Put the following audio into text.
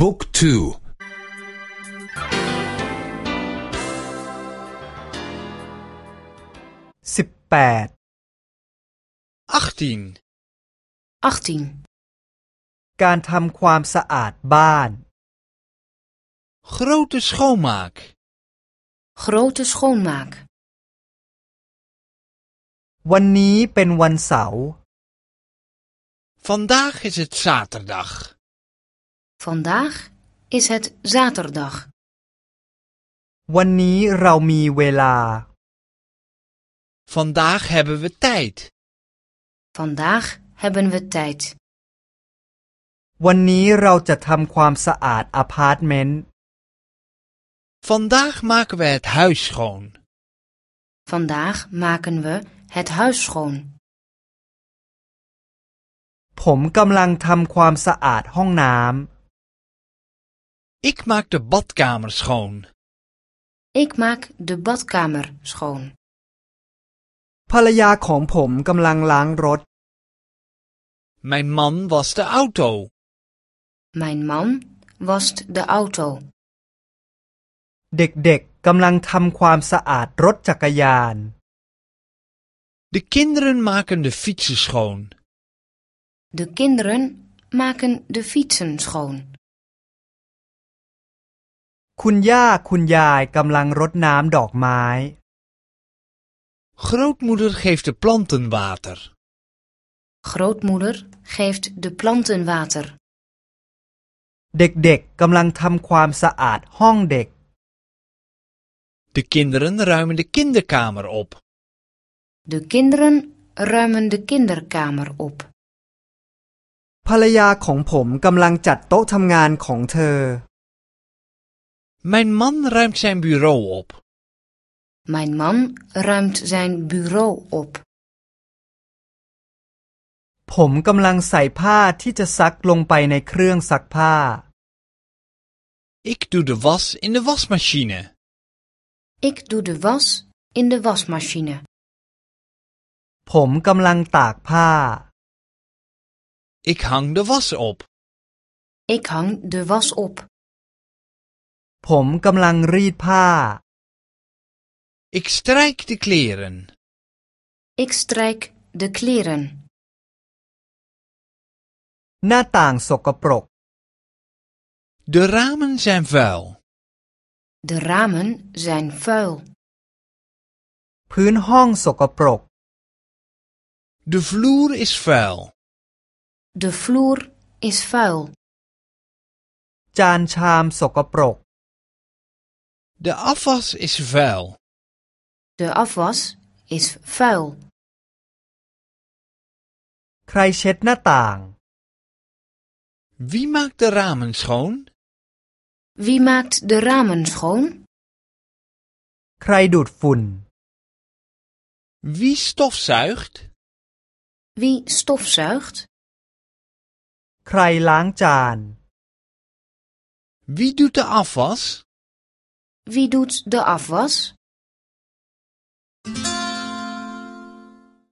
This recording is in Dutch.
บุ๊กทู สิบแปด 18. 18. การทำความสะอาดบ้าน Grote schoonmaak. Grote schoonmaak. วันนี้เป็นวันเสาร์ Vandaag is het zaterdag. Vandaag is het zaterdag. วันนี้เรามีเวลา Vandaag hebben we tijd. Vandaag hebben we tijd. วันนี้เราจะทำความสะอาดอพาร์ตเมนต์ Vandaag maken we het huis schoon. Vandaag maken we het huis schoon. ผมกำลังทำความสะอาดห้องน้ Ik maak de badkamer schoon. Ik maak de badkamer schoon. ำภรรยาของผมกำลังล้างรถ Mijn man was de auto. Mijn man wast de auto. เด็กๆกำลังทำความสะอาดรถจักรยาน De kinderen maken de fietsen schoon. De kinderen maken de fietsen schoon. คุณย่าคุณยายกำลังรดน้ำดอกไม้ Grootmoeder geeft de planten water. Grootmoeder geeft de planten water. เด็กๆกำลังทำความสะอาดห้องเด็ก De kinderen ruimen de kinderkamer op. De kinderen ruimen de kinderkamer op. ภรรยาของผมกำลังจัดโต๊ะทำงานของเธอ Mijn man ruimt zijn bureau op. Mijn man ruimt zijn bureau op. ผมกำลังใส่ผ้าที่จะซักลงไปในเครื่องซักผ้า Ik doe de was in de wasmachine. Ik doe de was in de wasmachine. ผมกำลังตากผ้า Ik hang de was op. Ik hang de was op. ผมกำลังรีดผ้า Ik strijk de kleren. Ik strijk de kleren. หน้าต่างสกปรก De ramen zijn vuil. De ramen zijn vuil. พื้นห้องสกปรก De vloer is vuil. De vloer is vuil. จานชามสกปรก De afwas is vuil. De afwas is vuil. ใครเช็ดหน้าต่าง Wie maakt de ramen schoon? Wie maakt de ramen schoon? ใครดูดฝุ่น Wie stofzuigt? Wie stofzuigt? ใครล้างจาน Wie doet de afwas? Wie doet de afwas?